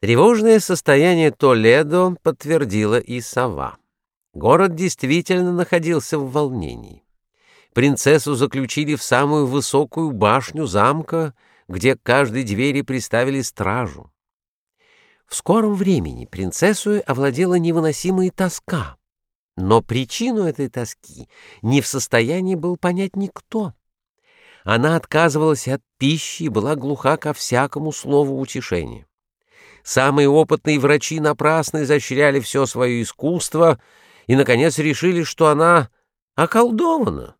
Тревожное состояние Толедо подтвердила и сова. Город действительно находился в волнении. Принцессу заключили в самую высокую башню замка, где к каждой двери приставили стражу. В скором времени принцессу овладела невыносимая тоска, но причину этой тоски не в состоянии был понять никто. Она отказывалась от пищи и была глуха ко всякому слову утешения. Самые опытные врачи напрасно изощряли все свое искусство и, наконец, решили, что она околдована.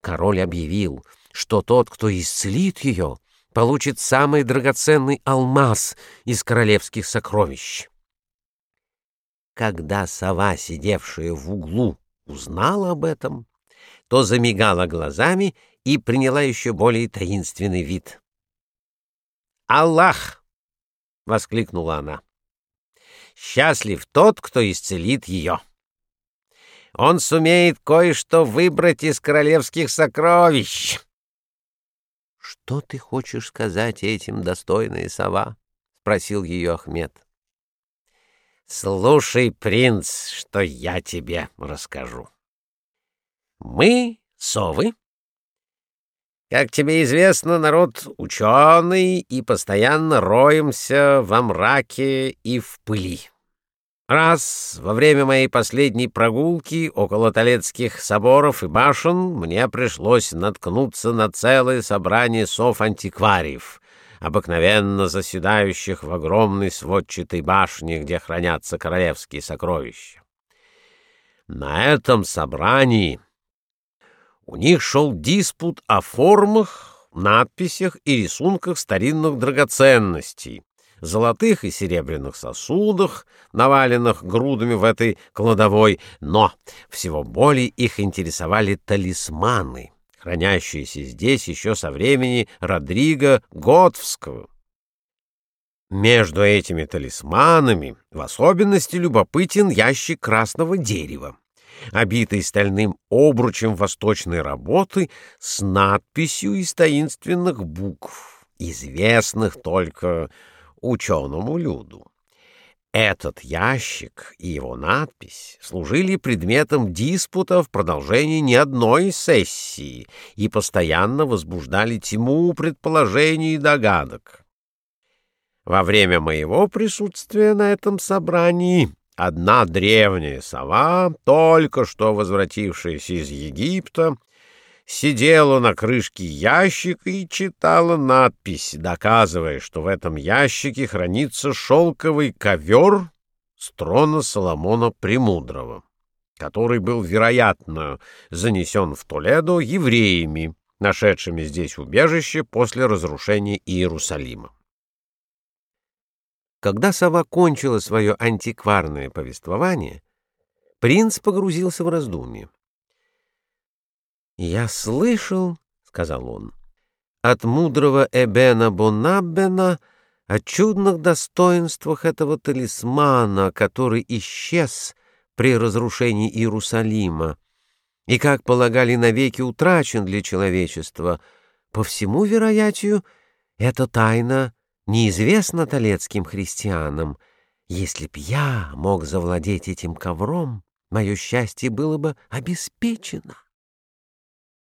Король объявил, что тот, кто исцелит ее, получит самый драгоценный алмаз из королевских сокровищ. Когда сова, сидевшая в углу, узнала об этом, то замигала глазами и приняла еще более таинственный вид. «Аллах!» — воскликнула она. «Счастлив тот, кто исцелит ее. Он сумеет кое-что выбрать из королевских сокровищ». «Что ты хочешь сказать этим, достойная сова?» — спросил ее Ахмед. «Слушай, принц, что я тебе расскажу. Мы, совы, как тебе известно, народ ученый и постоянно роемся во мраке и в пыли. Раз во время моей последней прогулки около Толецких соборов и башен мне пришлось наткнуться на целое собрание сов-антиквариев, обыкновенно заседающих в огромной сводчатой башне, где хранятся королевские сокровища. На этом собрании у них шел диспут о формах, надписях и рисунках старинных драгоценностей, золотых и серебряных сосудах, наваленных грудами в этой кладовой, но всего более их интересовали талисманы, хранящиеся здесь еще со времени Родриго Готвского. Между этими талисманами в особенности любопытен ящик красного дерева обитый стальным обручем восточной работы с надписью из таинственных букв, известных только ученому люду. Этот ящик и его надпись служили предметом диспута в продолжении не одной сессии и постоянно возбуждали тьму предположений и догадок. Во время моего присутствия на этом собрании Одна древняя сова, только что возвратившаяся из Египта, сидела на крышке ящика и читала надпись, доказывая, что в этом ящике хранится шелковый ковер с трона Соломона Премудрого, который был, вероятно, занесен в Толедо евреями, нашедшими здесь убежище после разрушения Иерусалима. Когда сова кончила свое антикварное повествование, принц погрузился в раздумье. «Я слышал, — сказал он, — от мудрого Эбена Бонаббена о чудных достоинствах этого талисмана, который исчез при разрушении Иерусалима и, как полагали, навеки утрачен для человечества. По всему вероятию, эта тайна — неизвестно талецким христианам. Если б я мог завладеть этим ковром, мое счастье было бы обеспечено.